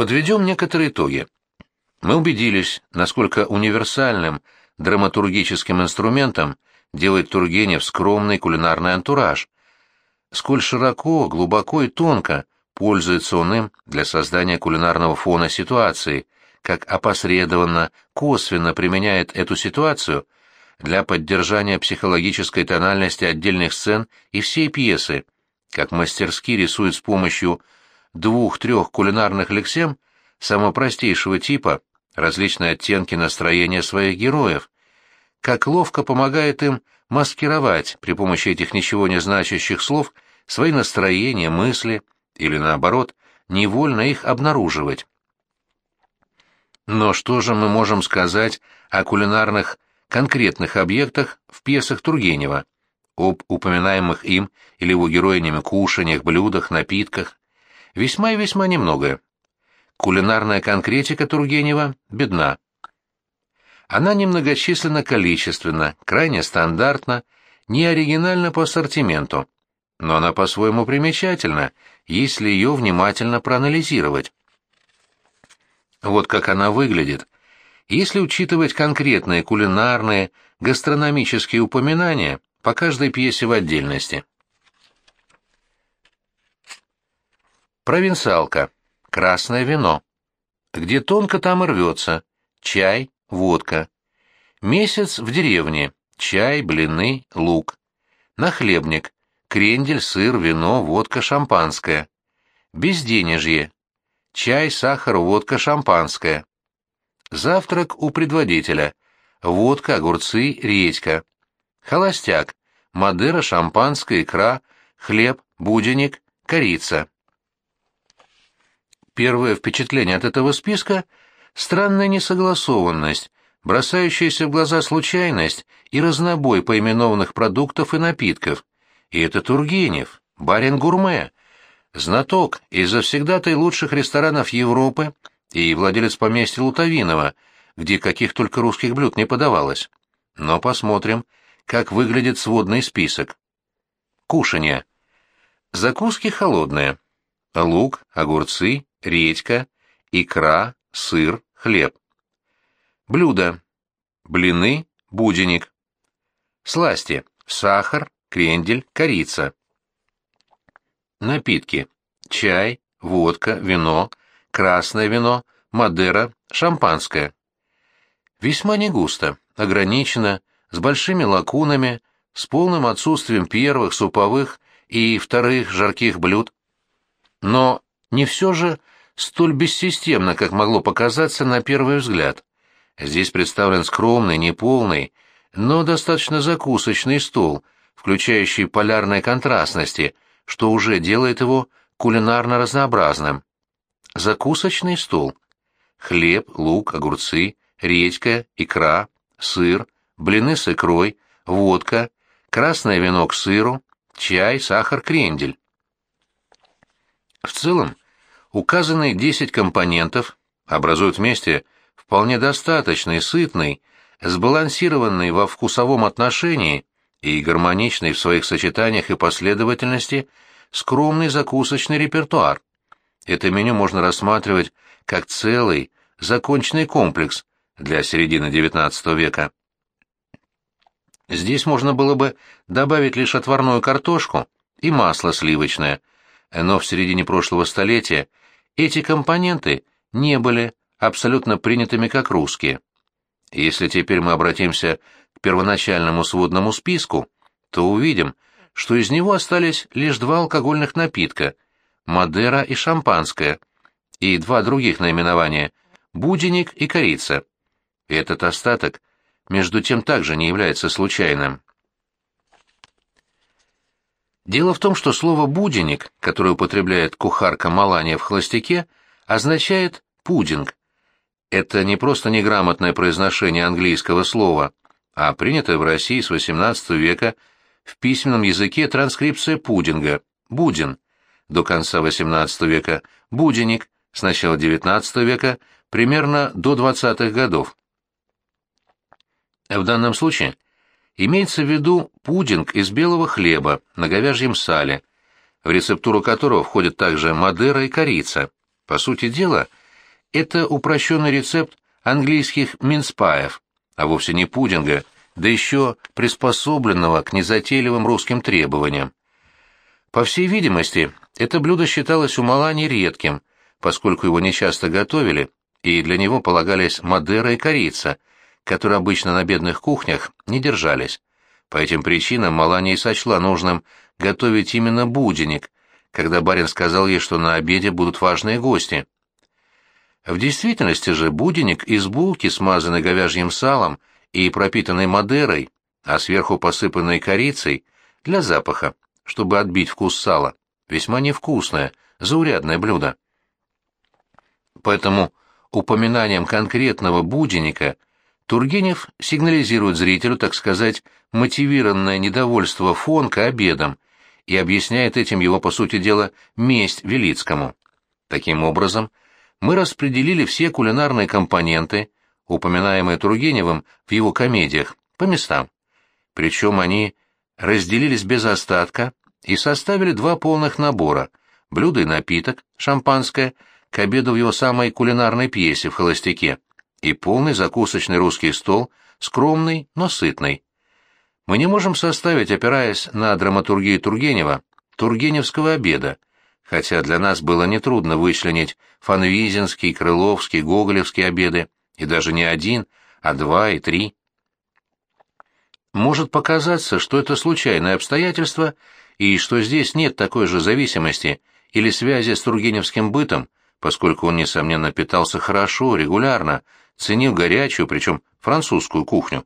Подведем некоторые итоги. Мы убедились, насколько универсальным драматургическим инструментом делает Тургенев скромный кулинарный антураж, сколь широко, глубоко и тонко пользуется он им для создания кулинарного фона ситуации, как опосредованно, косвенно применяет эту ситуацию для поддержания психологической тональности отдельных сцен и всей пьесы, как мастерски рисует с помощью двух-трех кулинарных лексем самого простейшего типа различные оттенки настроения своих героев, как ловко помогает им маскировать при помощи этих ничего не значащих слов свои настроения, мысли или, наоборот, невольно их обнаруживать. Но что же мы можем сказать о кулинарных конкретных объектах в пьесах Тургенева, об упоминаемых им или его героинями кушаниях, блюдах, напитках? Весьма и весьма немногое. Кулинарная конкретика Тургенева бедна. Она немногочисленна количественно, крайне стандартна, не оригинальна по ассортименту, но она по-своему примечательна, если ее внимательно проанализировать. Вот как она выглядит. Если учитывать конкретные кулинарные, гастрономические упоминания по каждой пьесе в отдельности. Провинциалка. Красное вино. Где тонко, там и рвется. Чай, водка. Месяц в деревне. Чай, блины, лук. Нахлебник. Крендель, сыр, вино, водка, шампанское. Безденежье. Чай, сахар, водка, шампанское. Завтрак у предводителя. Водка, огурцы, редька. Холостяк. Мадера, шампанское, икра, хлеб, буденник, корица. Первое впечатление от этого списка — странная несогласованность, бросающаяся в глаза случайность и разнобой поименованных продуктов и напитков. И это Тургенев, барин-гурме, знаток и завсегдатай лучших ресторанов Европы и владелец поместья Лутовинова, где каких только русских блюд не подавалось. Но посмотрим, как выглядит сводный список. Кушанье. Закуски холодные. Лук, огурцы, редька, икра, сыр, хлеб. Блюда. Блины, буденник. Сласти. Сахар, крендель, корица. Напитки. Чай, водка, вино, красное вино, мадера, шампанское. Весьма не густо, ограничено, с большими лакунами, с полным отсутствием первых, суповых и вторых жарких блюд. Но не все же столь бессистемно, как могло показаться на первый взгляд. Здесь представлен скромный, неполный, но достаточно закусочный стол, включающий полярные контрастности, что уже делает его кулинарно разнообразным. Закусочный стол. Хлеб, лук, огурцы, редька, икра, сыр, блины с икрой, водка, красное вино к сыру, чай, сахар, крендель. В целом, Указанные 10 компонентов образуют вместе вполне достаточный, сытный, сбалансированный во вкусовом отношении и гармоничный в своих сочетаниях и последовательности скромный закусочный репертуар. Это меню можно рассматривать как целый, законченный комплекс для середины XIX века. Здесь можно было бы добавить лишь отварную картошку и масло сливочное, но в середине прошлого столетия эти компоненты не были абсолютно принятыми как русские. Если теперь мы обратимся к первоначальному сводному списку, то увидим, что из него остались лишь два алкогольных напитка – Мадера и шампанское, и два других наименования – буденник и корица. Этот остаток, между тем, также не является случайным. Дело в том, что слово «буденник», которое употребляет кухарка Малания в «Холостяке», означает «пудинг». Это не просто неграмотное произношение английского слова, а принятая в России с XVIII века в письменном языке транскрипция пудинга – «будин». До конца XVIII века – «буденник», с начала XIX века – примерно до 20-х годов. В данном случае – Имеется в виду пудинг из белого хлеба на говяжьем сале, в рецептуру которого входят также мадера и корица. По сути дела, это упрощенный рецепт английских минспаев, а вовсе не пудинга, да еще приспособленного к незатейливым русским требованиям. По всей видимости, это блюдо считалось у Малани редким, поскольку его нечасто готовили, и для него полагались Мадера и корица, которые обычно на бедных кухнях не держались. По этим причинам Малания и сочла нужным готовить именно буденник, когда барин сказал ей, что на обеде будут важные гости. В действительности же буденник из булки, смазанной говяжьим салом и пропитанной Мадерой, а сверху посыпанной корицей, для запаха, чтобы отбить вкус сала, весьма невкусное, заурядное блюдо. Поэтому упоминанием конкретного буденника Тургенев сигнализирует зрителю, так сказать, мотивированное недовольство Фонка обедом и объясняет этим его, по сути дела, месть Велицкому. Таким образом, мы распределили все кулинарные компоненты, упоминаемые Тургеневым в его комедиях, по местам. Причем они разделились без остатка и составили два полных набора – блюдо и напиток, шампанское, к обеду в его самой кулинарной пьесе в «Холостяке», и полный закусочный русский стол, скромный, но сытный. Мы не можем составить, опираясь на драматургию Тургенева, тургеневского обеда, хотя для нас было нетрудно вычленить фанвизинский, крыловский, гоголевский обеды, и даже не один, а два и три. Может показаться, что это случайное обстоятельство, и что здесь нет такой же зависимости или связи с тургеневским бытом, поскольку он, несомненно, питался хорошо, регулярно, ценил горячую, причем французскую кухню.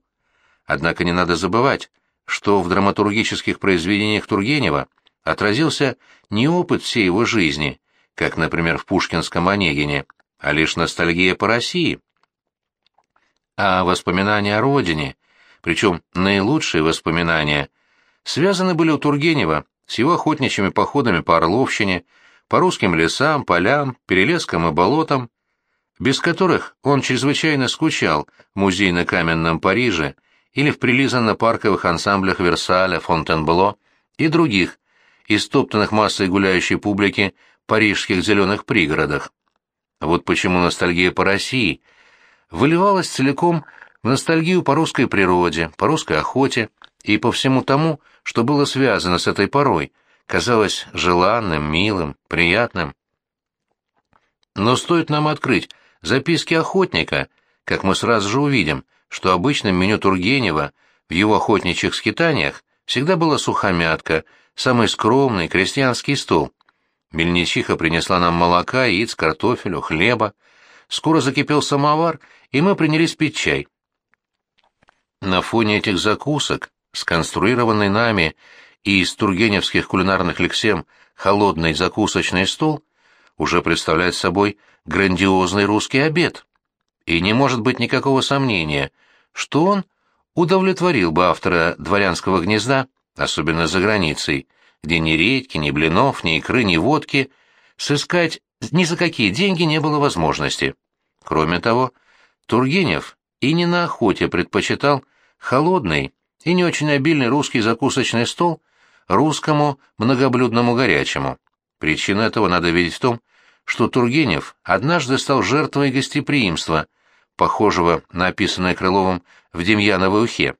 Однако не надо забывать, что в драматургических произведениях Тургенева отразился не опыт всей его жизни, как, например, в пушкинском «Онегине», а лишь ностальгия по России. А воспоминания о родине, причем наилучшие воспоминания, связаны были у Тургенева с его охотничьими походами по Орловщине, по русским лесам, полям, перелескам и болотам, без которых он чрезвычайно скучал в музейно-каменном Париже или в прилизанно-парковых ансамблях Версаля, Фонтенбло и других, истоптанных массой гуляющей публики парижских зеленых пригородах. Вот почему ностальгия по России выливалась целиком в ностальгию по русской природе, по русской охоте и по всему тому, что было связано с этой порой, казалось желанным, милым, приятным. Но стоит нам открыть записки охотника, как мы сразу же увидим, что обычным меню Тургенева в его охотничьих скитаниях всегда была сухомятка, самый скромный крестьянский стол. Мельничиха принесла нам молока, яиц, картофелю, хлеба. Скоро закипел самовар, и мы принялись пить чай. На фоне этих закусок, сконструированный нами и из тургеневских кулинарных лексем холодный закусочный стол, уже представляет собой грандиозный русский обед. И не может быть никакого сомнения – что он удовлетворил бы автора «Дворянского гнезда», особенно за границей, где ни редьки, ни блинов, ни икры, ни водки сыскать ни за какие деньги не было возможности. Кроме того, Тургенев и не на охоте предпочитал холодный и не очень обильный русский закусочный стол русскому многоблюдному горячему. Причина этого надо видеть в том, что Тургенев однажды стал жертвой гостеприимства – похожего на описанное Крыловым в Демьяновой ухе.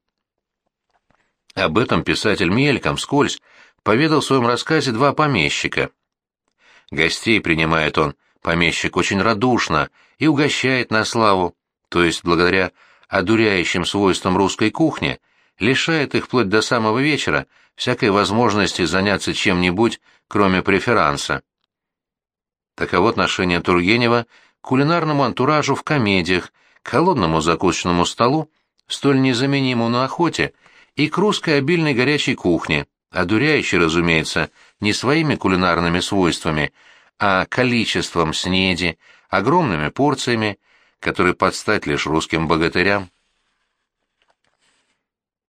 Об этом писатель мельком, скользь, поведал в своем рассказе два помещика. Гостей принимает он, помещик, очень радушно и угощает на славу, то есть благодаря одуряющим свойствам русской кухни, лишает их вплоть до самого вечера всякой возможности заняться чем-нибудь, кроме преферанса. Таково отношение Тургенева к кулинарному антуражу в комедиях, к холодному закусочному столу, столь незаменимому на охоте, и к русской обильной горячей кухне, одуряющей, разумеется, не своими кулинарными свойствами, а количеством снеди, огромными порциями, которые подстать лишь русским богатырям.